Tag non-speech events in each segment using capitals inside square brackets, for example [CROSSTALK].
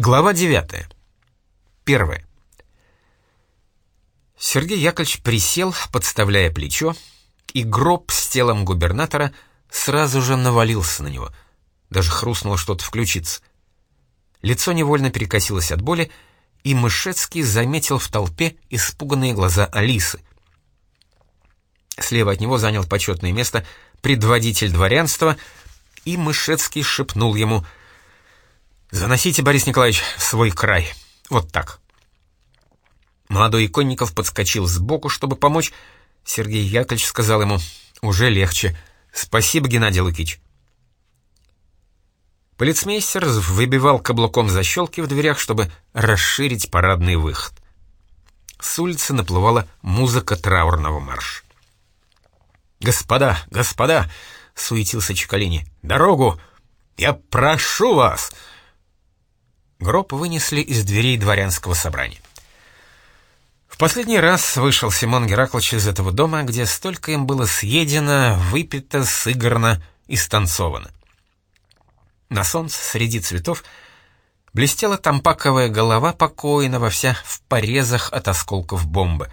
Глава 9. Первое. Сергей Яковлевич присел, подставляя плечо, и гроб с телом губернатора сразу же навалился на него. Даже хрустнуло что-то в ключице. Лицо невольно перекосилось от боли, и Мышецкий заметил в толпе испуганные глаза Алисы. Слева от него занял почетное место предводитель дворянства, и Мышецкий шепнул ему — «Заносите, Борис Николаевич, в свой край. Вот так». Молодой иконников подскочил сбоку, чтобы помочь. Сергей Яковлевич сказал ему, «Уже легче. Спасибо, Геннадий Лукич». Полицмейстер выбивал каблуком защелки в дверях, чтобы расширить парадный выход. С улицы наплывала музыка траурного марша. «Господа, господа!» — суетился Чекалини. «Дорогу! Я прошу вас!» Гроб вынесли из дверей дворянского собрания. В последний раз вышел Симон Гераклович из этого дома, где столько им было съедено, выпито, сыграно и станцовано. На солнце среди цветов блестела тампаковая голова покойного, вся в порезах от осколков бомбы.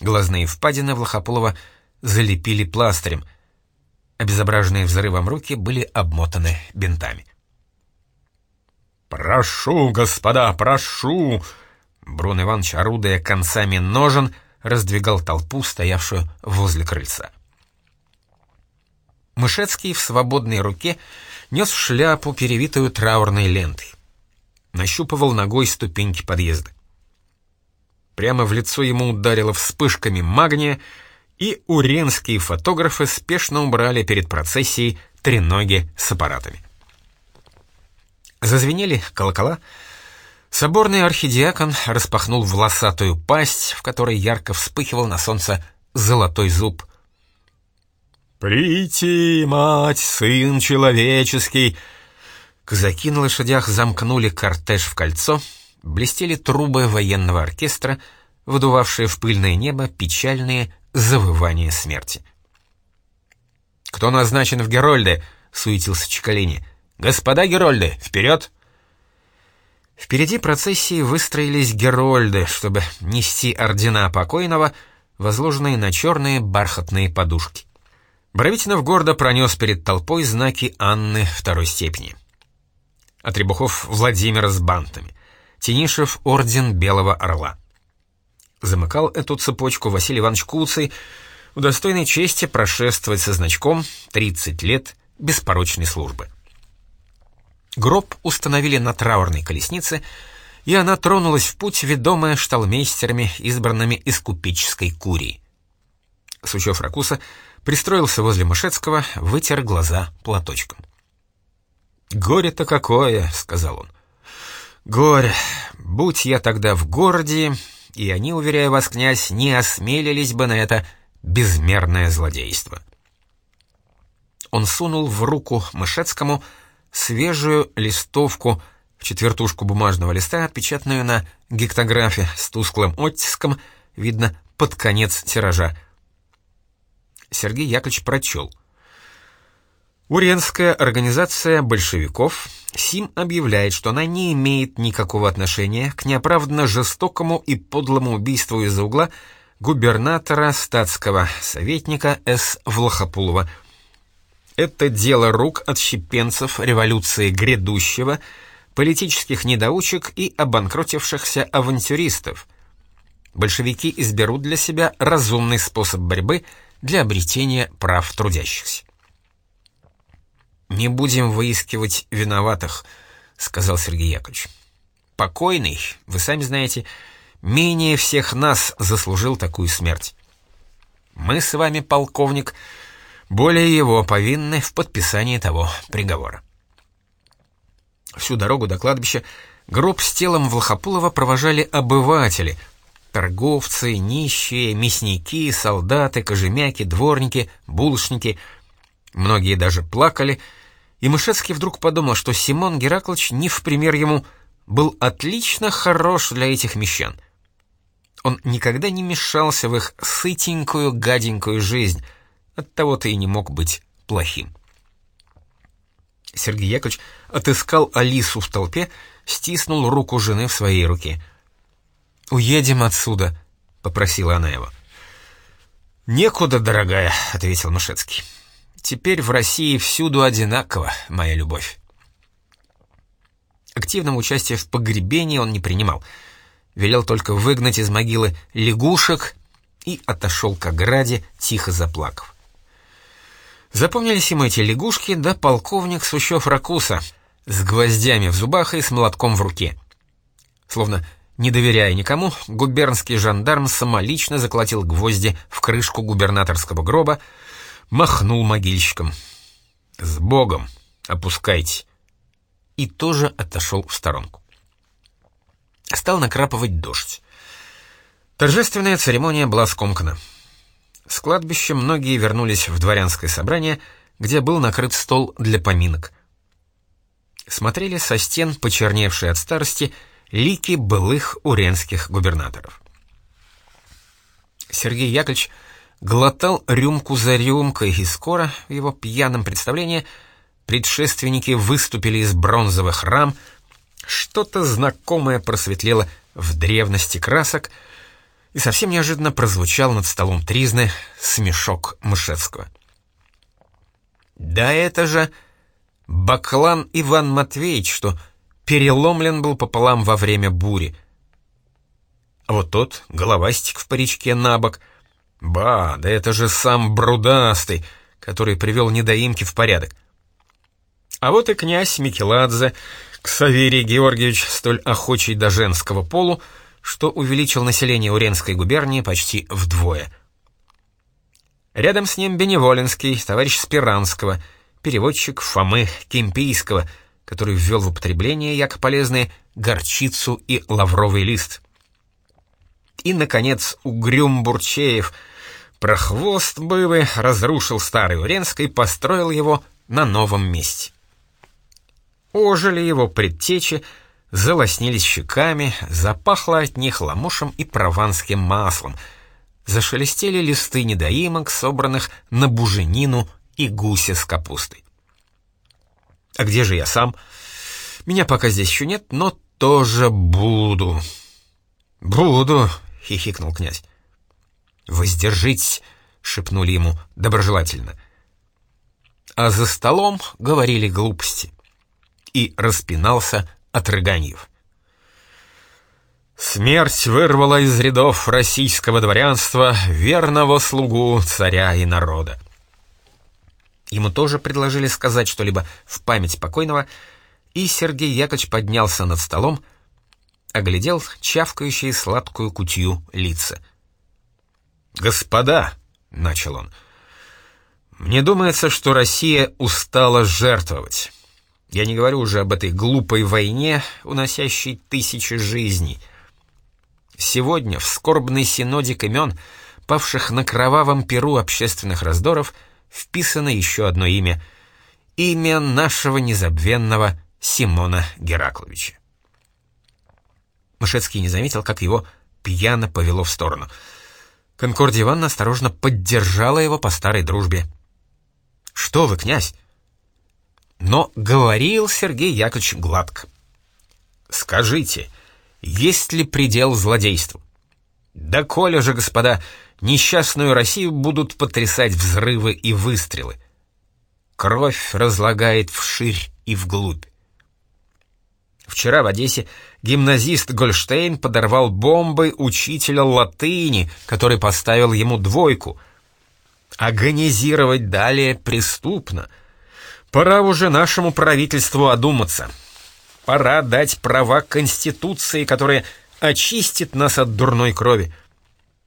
Глазные впадины Влахополова залепили пластырем. Обезображенные взрывом руки были обмотаны бинтами. «Прошу, господа, прошу!» Брун Иванович, орудуя концами ножен, раздвигал толпу, стоявшую возле крыльца. Мышецкий в свободной руке нес шляпу, перевитую траурной лентой. Нащупывал ногой ступеньки подъезда. Прямо в лицо ему ударило вспышками магния, и уренские фотографы спешно убрали перед процессией треноги с аппаратами. Зазвенели колокола. Соборный архидиакон распахнул волосатую пасть, в которой ярко вспыхивал на солнце золотой зуб. «Прийти, мать, сын человеческий!» Казаки на лошадях замкнули кортеж в кольцо, блестели трубы военного оркестра, выдувавшие в пыльное небо печальные завывания смерти. «Кто назначен в Герольде?» — суетился Чекалини. «Господа Герольды, вперед!» Впереди процессии выстроились герольды, чтобы нести ордена покойного, возложенные на черные бархатные подушки. Боровитинов гордо пронес перед толпой знаки Анны второй степени. Отребухов Владимира с бантами. Тенишев — орден Белого Орла. Замыкал эту цепочку Василий Иванович Куцый, удостойной чести прошествовать со значком «30 лет беспорочной службы». Гроб установили на траурной колеснице, и она тронулась в путь, ведомая шталмейстерами, избранными из купеческой курии. Сучев Ракуса пристроился возле Мышецкого, вытер глаза платочком. «Горе-то какое!» — сказал он. «Горе! Будь я тогда в городе, и они, уверяю вас, князь, не осмелились бы на это безмерное злодейство». Он сунул в руку Мышецкому — свежую листовку в четвертушку бумажного листа, отпечатанную на гектографе с тусклым оттиском, видно, под конец тиража. Сергей Яковлевич прочел. Уренская организация большевиков СИМ объявляет, что она не имеет никакого отношения к неоправданно жестокому и подлому убийству из-за угла губернатора статского советника С. Влахопулова – это дело рук отщепенцев революции грядущего, политических недоучек и обанкротившихся авантюристов. Большевики изберут для себя разумный способ борьбы для обретения прав трудящихся. «Не будем выискивать виноватых», — сказал Сергей Яковлевич. «Покойный, вы сами знаете, менее всех нас заслужил такую смерть. Мы с вами, полковник, — более его повинны в подписании того приговора. Всю дорогу до кладбища гроб с телом Влахопулова провожали обыватели, торговцы, нищие, мясники, солдаты, кожемяки, дворники, булочники. Многие даже плакали, и Мышецкий вдруг подумал, что Симон Гераклович, не в пример ему, был отлично хорош для этих мещан. Он никогда не мешался в их сытенькую, гаденькую жизнь — Оттого ты и не мог быть плохим. Сергей Яковлевич отыскал Алису в толпе, стиснул руку жены в своей руке. «Уедем отсюда», — попросила она его. «Некуда, дорогая», — ответил Мышецкий. «Теперь в России всюду одинаково, моя любовь». Активного участия в погребении он не принимал. Велел только выгнать из могилы лягушек и отошел к ограде, тихо заплакав. Запомнились ему эти лягушки, да полковник Сущев-Ракуса с гвоздями в зубах и с молотком в руке. Словно не доверяя никому, губернский жандарм самолично заколотил гвозди в крышку губернаторского гроба, махнул могильщиком. «С Богом! Опускайте!» И тоже отошел в сторонку. Стал накрапывать дождь. Торжественная церемония была скомкана. С кладбища многие вернулись в дворянское собрание, где был накрыт стол для поминок. Смотрели со стен, почерневшие от старости, лики былых уренских губернаторов. Сергей Яковлевич глотал рюмку за рюмкой, и скоро в его пьяном представлении предшественники выступили из бронзовых рам, что-то знакомое просветлело в древности красок, и совсем неожиданно прозвучал над столом тризны смешок Мышевского. «Да это же Баклан Иван Матвеевич, что переломлен был пополам во время бури. А вот тот, головастик в паричке на бок. Ба, да это же сам Брудастый, который привел недоимки в порядок. А вот и князь Микеладзе, Ксаверий Георгиевич, столь охочий до женского полу, что увеличил население Уренской губернии почти вдвое. Рядом с ним Беневолинский, товарищ Спиранского, переводчик Фомы Кемпийского — который ввел в употребление, як полезные, горчицу и лавровый лист. И, наконец, Угрюм Бурчеев, прохвост бывы, разрушил старый Уренск построил его на новом месте. Ожили его предтечи, залоснились щеками, запахло от них ламушем и прованским маслом, зашелестели листы недоимок, собранных на буженину и гуся с капустой. А где же я сам? Меня пока здесь еще нет, но тоже буду. Буду, хихикнул князь. Воздержитесь, шепнули ему доброжелательно. А за столом говорили глупости. И распинался от рыганьев. Смерть вырвала из рядов российского дворянства верного слугу царя и народа. Ему тоже предложили сказать что-либо в память покойного, и Сергей Яковлевич поднялся над столом, оглядел чавкающие сладкую кутью лица. «Господа!» — начал он. «Мне думается, что Россия устала жертвовать. Я не говорю уже об этой глупой войне, уносящей тысячи жизней. Сегодня в скорбной синоде имен, павших на кровавом перу общественных раздоров, — вписано еще одно имя — имя нашего незабвенного Симона Геракловича. Мышецкий не заметил, как его пьяно повело в сторону. Конкордия Ивановна осторожно поддержала его по старой дружбе. «Что вы, князь?» Но говорил Сергей Яковлевич гладко. «Скажите, есть ли предел злодейству? Да коля же, господа, несчастную Россию будут потрясать взрывы и выстрелы. Кровь разлагает вширь и вглубь. Вчера в Одессе гимназист Гольштейн подорвал бомбой учителя латыни, который поставил ему двойку. Агонизировать далее преступно. Пора уже нашему правительству одуматься. Пора дать права Конституции, которая очистит нас от дурной крови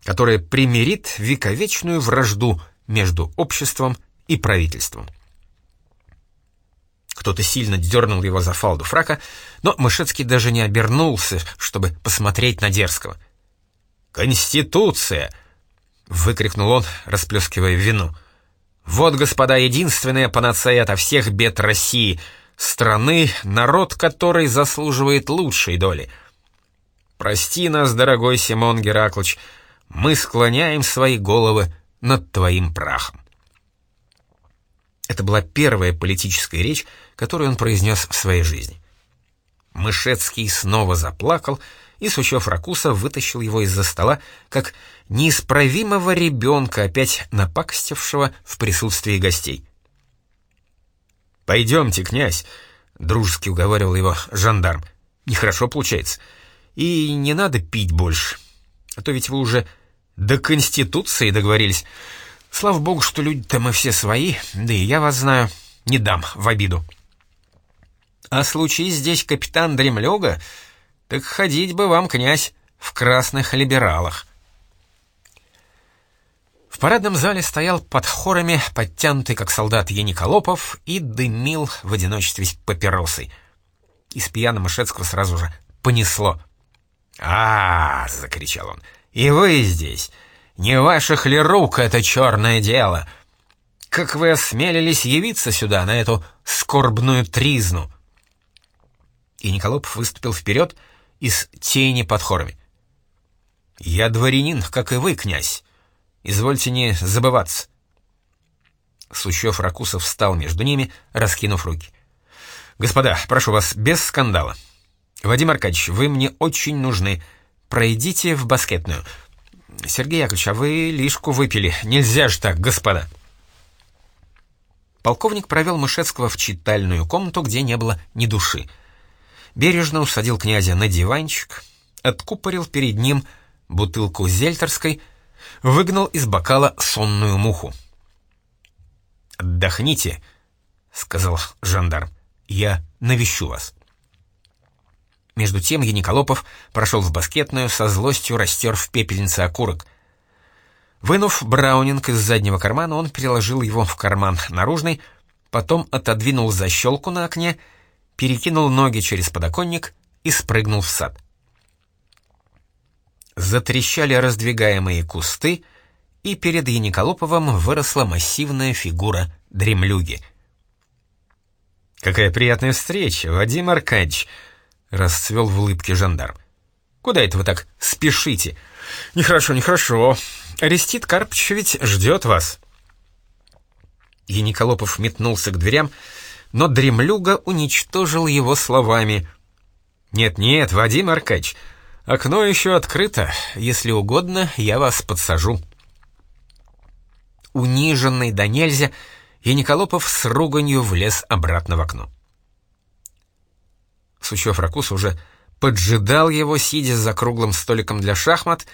которая примирит вековечную вражду между обществом и правительством. Кто-то сильно дернул его за фалду фрака, но Мышецкий даже не обернулся, чтобы посмотреть на Дерзкого. «Конституция!» — выкрикнул он, расплескивая вину. «Вот, господа, единственная панацея ото всех бед России, страны, народ которой заслуживает лучшей доли. Прости нас, дорогой Симон Гераклович, — мы склоняем свои головы над твоим прахом. Это была первая политическая речь, которую он произнес в своей жизни. Мышецкий снова заплакал, и Сучев Ракуса вытащил его из-за стола, как неисправимого ребенка, опять напакостившего в присутствии гостей. «Пойдемте, князь», — дружески уговаривал его жандарм. «Нехорошо получается. И не надо пить больше. А то ведь вы уже до Конституции договорились. Слава богу, что люди-то мы все свои, да и я вас знаю, не дам в обиду». «А случись здесь капитан Дремлёга, так ходить бы вам, князь, в красных либералах». В парадном зале стоял под хорами подтянутый, как солдат, Яниколопов и дымил в одиночестве папиросой. Из пьяного Мышецкого сразу же понесло. а, -а, -а закричал он. «И вы здесь! Не ваших ли рук это черное дело? Как вы осмелились явиться сюда, на эту скорбную тризну?» И Николопов выступил вперед из тени под хорами. «Я дворянин, как и вы, князь. Извольте не забываться». Сущев Ракусов встал между ними, раскинув руки. «Господа, прошу вас, без скандала. Вадим Аркадьевич, вы мне очень нужны. Пройдите в баскетную. Сергей Яковлевич, а вы лишку выпили. Нельзя же так, господа». Полковник провел Мышецкого в читальную комнату, где не было ни души. Бережно усадил князя на диванчик, откупорил перед ним бутылку зельтерской — выгнал из бокала сонную муху. «Отдохните», — сказал жандарм, — «я навещу вас». Между тем Яниколопов прошел в баскетную, со злостью растер в пепельнице окурок. Вынув браунинг из заднего кармана, он переложил его в карман наружный, потом отодвинул защелку на окне, перекинул ноги через подоконник и спрыгнул в сад. Затрещали раздвигаемые кусты, и перед Яниколоповым выросла массивная фигура дремлюги. «Какая приятная встреча, Вадим Аркадьевич!» — расцвел в улыбке жандарм. «Куда это вы так спешите?» «Нехорошо, нехорошо. Арестит Карпыч ведь ждет вас». Яниколопов метнулся к дверям, но дремлюга уничтожил его словами. «Нет-нет, Вадим Аркадьевич, Окно еще открыто. Если угодно, я вас подсажу». Униженный до нельзя, и Николопов с руганью влез обратно в окно. Сучев Ракус уже поджидал его, сидя за круглым столиком для шахмат,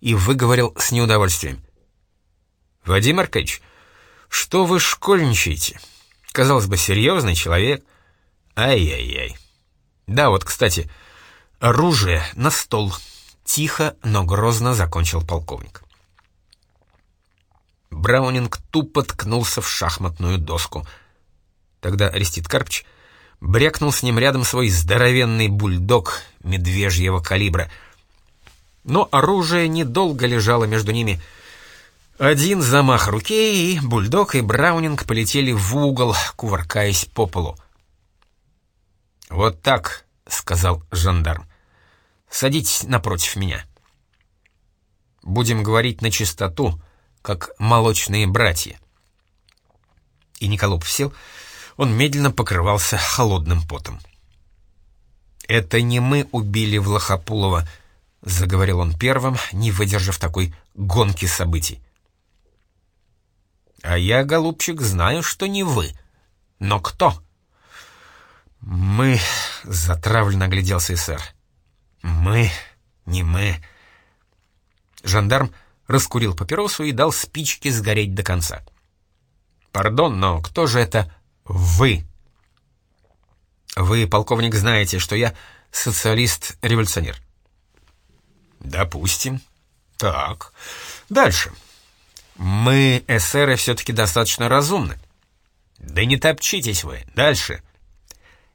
и выговорил с неудовольствием. «Вадим Аркадьевич, что вы школьничаете? Казалось бы, серьезный человек. Ай-яй-яй. Да, вот, кстати, — «Оружие на стол!» — тихо, но грозно закончил полковник. Браунинг тупо ткнулся в шахматную доску. Тогда Арестит Карпч брякнул с ним рядом свой здоровенный бульдог медвежьего калибра. Но оружие недолго лежало между ними. Один замах руки, и бульдог и Браунинг полетели в угол, кувыркаясь по полу. «Вот так», — сказал жандарм. Садитесь напротив меня. Будем говорить на чистоту, как молочные братья. И Николоп сел, он медленно покрывался холодным потом. «Это не мы убили Влахопулова», — заговорил он первым, не выдержав такой гонки событий. «А я, голубчик, знаю, что не вы. Но кто?» «Мы...» — затравленно огляделся сэр. «Мы, не мы». Жандарм раскурил папиросу и дал спичке сгореть до конца. «Пардон, но кто же это вы?» «Вы, полковник, знаете, что я социалист-революционер». «Допустим. Так. Дальше. Мы, эсеры, все-таки достаточно разумны». «Да не топчитесь вы. Дальше.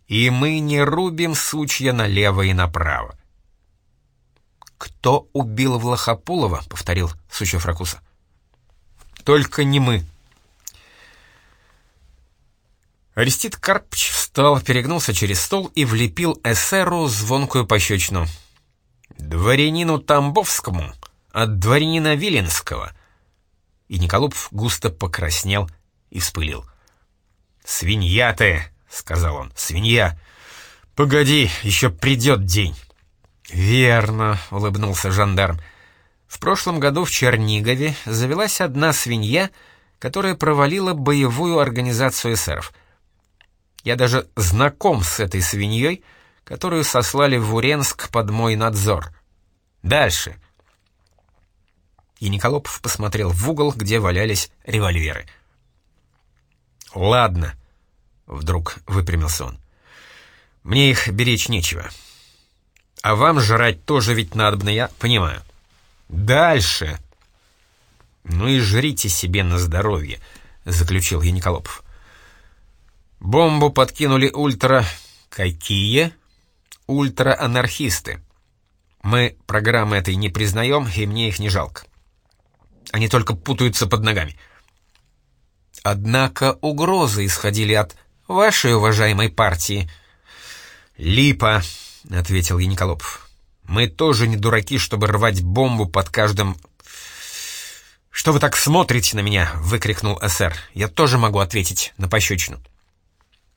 И мы не рубим сучья налево и направо. «Кто убил Влахопулова?» — повторил Сучев Ракуса. «Только не мы». Арестит Карпч встал, перегнулся через стол и влепил эсеру звонкую пощечину. «Дворянину Тамбовскому от дворянина Виленского». И Николупов густо покраснел и вспылил. «Свинья ты!» — сказал он. «Свинья! Погоди, еще придет день!» «Верно», — улыбнулся жандарм. «В прошлом году в Чернигове завелась одна свинья, которая провалила боевую организацию эсеров. Я даже знаком с этой свиньей, которую сослали в Уренск под мой надзор. Дальше». И Николопов посмотрел в угол, где валялись револьверы. «Ладно», — вдруг выпрямился он. «Мне их беречь нечего. А вам жрать тоже ведь надобно, я понимаю. Дальше!» «Ну и жрите себе на здоровье», — заключил я Николопов. «Бомбу подкинули ультра... Какие?» «Ультра-анархисты. Мы программы этой не признаем, и мне их не жалко. Они только путаются под ногами». Однако угрозы исходили от вашей уважаемой партии. «Липа», — ответил Яниколопов. «Мы тоже не дураки, чтобы рвать бомбу под каждым...» «Что вы так смотрите на меня?» — выкрикнул СР. «Я тоже могу ответить на пощечину».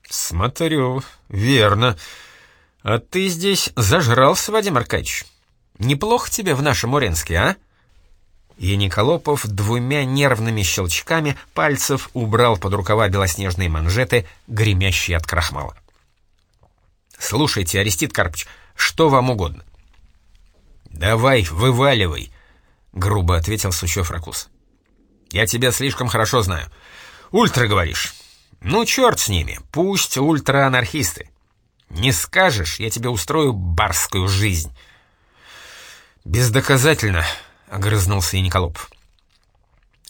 «Смотрю, верно. А ты здесь зажрался, Вадим Аркадьевич? Неплохо тебе в нашем Уренске, а?» И Николопов двумя нервными щелчками пальцев убрал под рукава белоснежные манжеты, гремящие от крахмала. «Слушайте, Арестит Карпыч, что вам угодно?» «Давай, вываливай», — грубо ответил Сучев Ракус. «Я тебя слишком хорошо знаю. Ультра, говоришь? Ну, черт с ними, пусть ультра-анархисты. Не скажешь, я тебе устрою барскую жизнь». «Бездоказательно», — огрызнулся Яниколоп.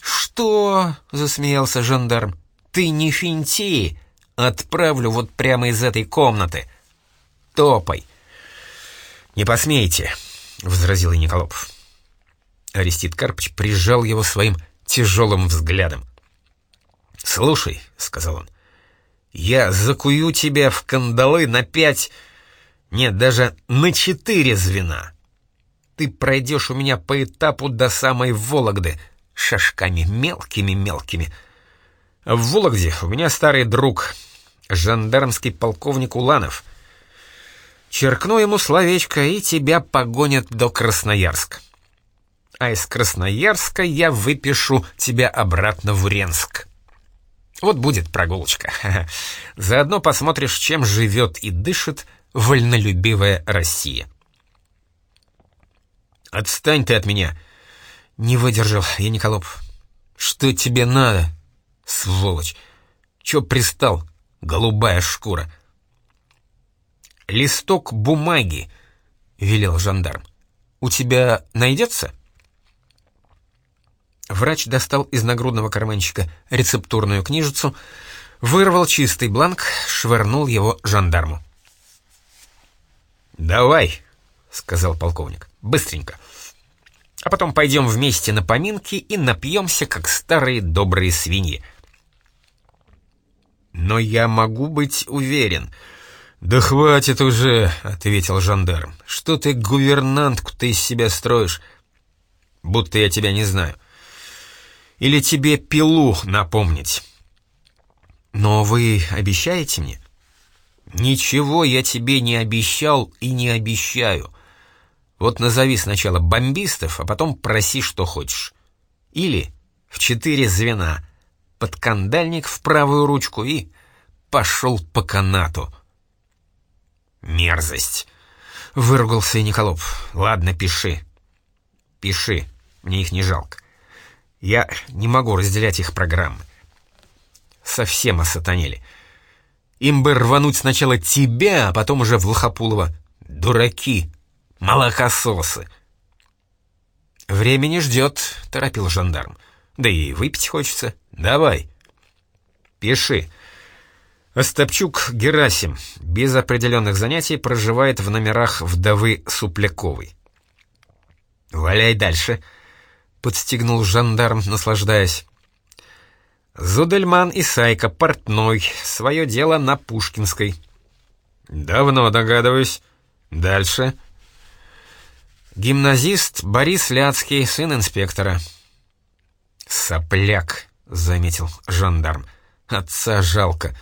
«Что?» — засмеялся жандарм. «Ты не финти! Отправлю вот прямо из этой комнаты. Топай!» «Не посмейте!» — возразил Яниколопов. Арестит Карпыч прижал его своим тяжелым взглядом. «Слушай», — сказал он, — «я закую тебя в кандалы на пять, нет, даже на четыре звена ты пройдешь у меня по этапу до самой Вологды, шажками мелкими-мелкими. В Вологде у меня старый друг, жандармский полковник Уланов. Черкну ему словечко, и тебя погонят до Красноярска. А из Красноярска я выпишу тебя обратно в Уренск. Вот будет прогулочка. [LAUGHS] Заодно посмотришь, чем живет и дышит вольнолюбивая Россия. «Отстань ты от меня!» «Не выдержал, я Николоп. Что тебе надо, сволочь? Чё пристал, голубая шкура?» «Листок бумаги», — велел жандарм. «У тебя найдется?» Врач достал из нагрудного карманчика рецептурную книжицу, вырвал чистый бланк, швырнул его жандарму. «Давай», — сказал полковник. Быстренько. А потом пойдем вместе на поминки и напьемся, как старые добрые свиньи. Но я могу быть уверен. «Да хватит уже», — ответил жандарм. «Что ты гувернантку-то из себя строишь? Будто я тебя не знаю. Или тебе пилу напомнить?» «Но вы обещаете мне?» «Ничего я тебе не обещал и не обещаю. Вот назови сначала бомбистов, а потом проси, что хочешь. Или в четыре звена, подкандальник в правую ручку и пошел по канату. Мерзость. Выругался и Николоп. Ладно, пиши. Пиши, мне их не жалко. Я не могу разделять их программы. Совсем осатанели. Им бы рвануть сначала тебя, а потом уже в Лохопулова. Дураки. Молокососы!» «Время не ждет», — торопил жандарм. «Да и выпить хочется. Давай». «Пиши». Остапчук Герасим, без определенных занятий, проживает в номерах вдовы Супляковой. «Валяй дальше», — подстегнул жандарм, наслаждаясь. Зудельман и Сайка, портной, свое дело на Пушкинской. «Давно догадываюсь. Дальше». Гимназист Борис Ляцкий, сын инспектора. «Сопляк», — заметил жандарм. «Отца жалко.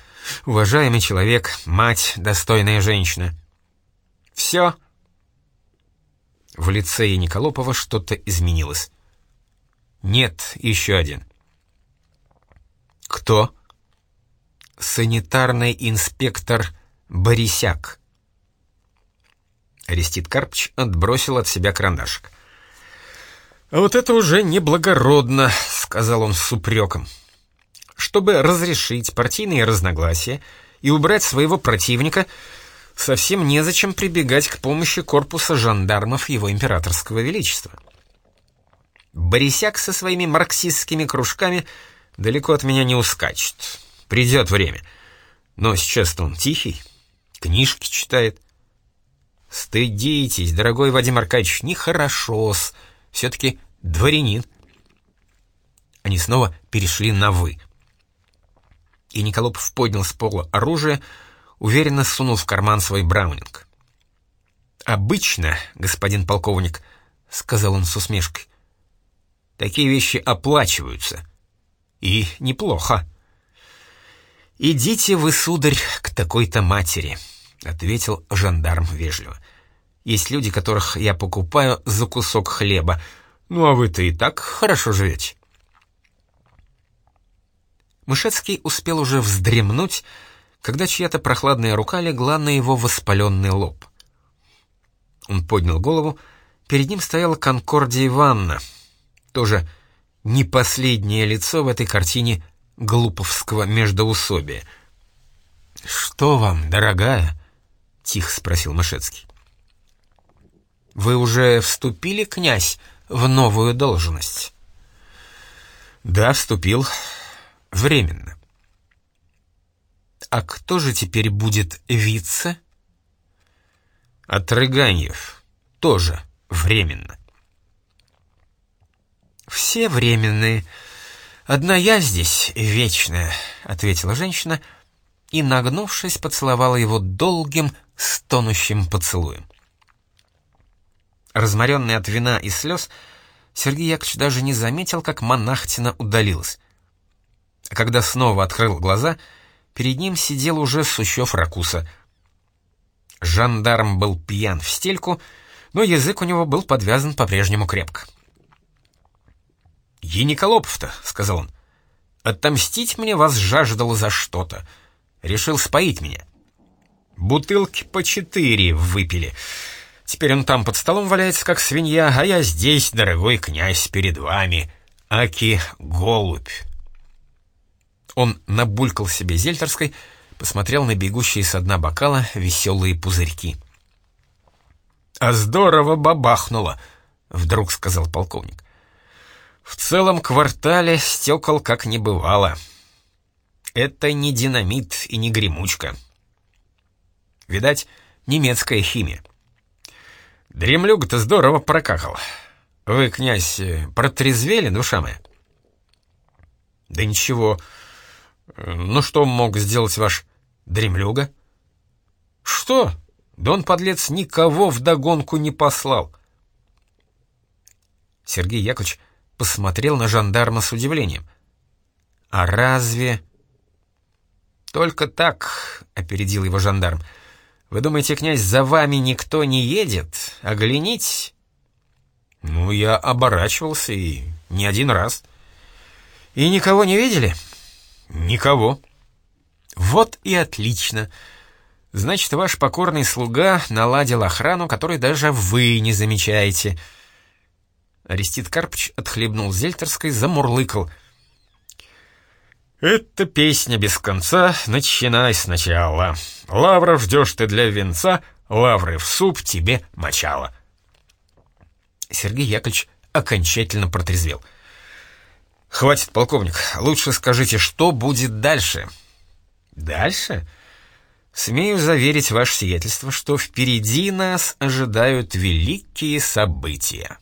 уважаемый человек, мать, достойная женщина. Все. В лице Яниколопова что-то изменилось. Нет, еще один. Кто? Санитарный инспектор Борисяк. Арестит Карпч отбросил от себя карандашик. «А вот это уже неблагородно», — сказал он с упреком. «Чтобы разрешить партийные разногласия и убрать своего противника, совсем незачем прибегать к помощи корпуса жандармов его императорского величества. Борисяк со своими марксистскими кружками далеко от меня не ускачет. Придет время. Но сейчас-то он тихий, книжки читает». «Стыдитесь, дорогой Вадим Аркадьевич, нехорошо-с», все-таки дворянин. Они снова перешли на «вы». И Николопов поднял с пола оружие, уверенно сунул в карман свой браунинг. «Обычно, господин полковник», — сказал он с усмешкой, — «такие вещи оплачиваются. И неплохо». «Идите вы, сударь, к такой-то матери», — ответил жандарм вежливо. Есть люди, которых я покупаю за кусок хлеба. Ну а вы-то и так хорошо живете. Мышецкий успел уже вздремнуть, когда чья-то прохладная рука легла на его воспаленный лоб. Он поднял голову, перед ним стояла Конкордия Ивановна, тоже не последнее лицо в этой картине глуповского междоусобия. «Что вам, дорогая?» — тихо спросил Мышецкий. Вы уже вступили, князь, в новую должность? Да, вступил. Временно. А кто же теперь будет вице? Отрыганьев. Тоже временно. Все временные. Одна я здесь вечная, ответила женщина и, нагнувшись, поцеловала его долгим, стонущим поцелуем. Разморенный от вина и слез, Сергей Яковлевич даже не заметил, как монахтина удалилась. А когда снова открыл глаза, перед ним сидел уже Сущев Ракуса. Жандарм был пьян в стельку, но язык у него был подвязан по-прежнему крепко. «Ениколопов-то», — сказал он, — «отомстить мне вас жаждал за что-то. Решил споить меня. Бутылки по четыре выпили». Теперь он там под столом валяется, как свинья, а я здесь, дорогой князь, перед вами. Аки голубь. Он набулькал себе зельтерской, посмотрел на бегущие со дна бокала веселые пузырьки. «А здорово бабахнуло!» — вдруг сказал полковник. «В целом квартале стекол как не бывало. Это не динамит и не гремучка. Видать, немецкая химия. Дремлюга-то здорово прокакал. Вы, князь, протрезвели, душа моя? Да ничего. Ну что мог сделать ваш дремлюга? Что? Да он, подлец, никого вдогонку не послал. Сергей Яковлевич посмотрел на жандарма с удивлением. «А разве...» «Только так», — опередил его жандарм, — вы думаете, князь, за вами никто не едет? Оглянитесь?» «Ну, я оборачивался и не один раз». «И никого не видели?» «Никого». «Вот и отлично. Значит, ваш покорный слуга наладил охрану, которой даже вы не замечаете». Арестит Карпыч отхлебнул зельтерской, замурлыкал. «Это песня без конца, начинай сначала. Лавров ждешь ты для венца, лавры в суп тебе мочало». Сергей Яковлевич окончательно протрезвел. «Хватит, полковник, лучше скажите, что будет дальше?» «Дальше?» «Смею заверить ваше сиятельство, что впереди нас ожидают великие события».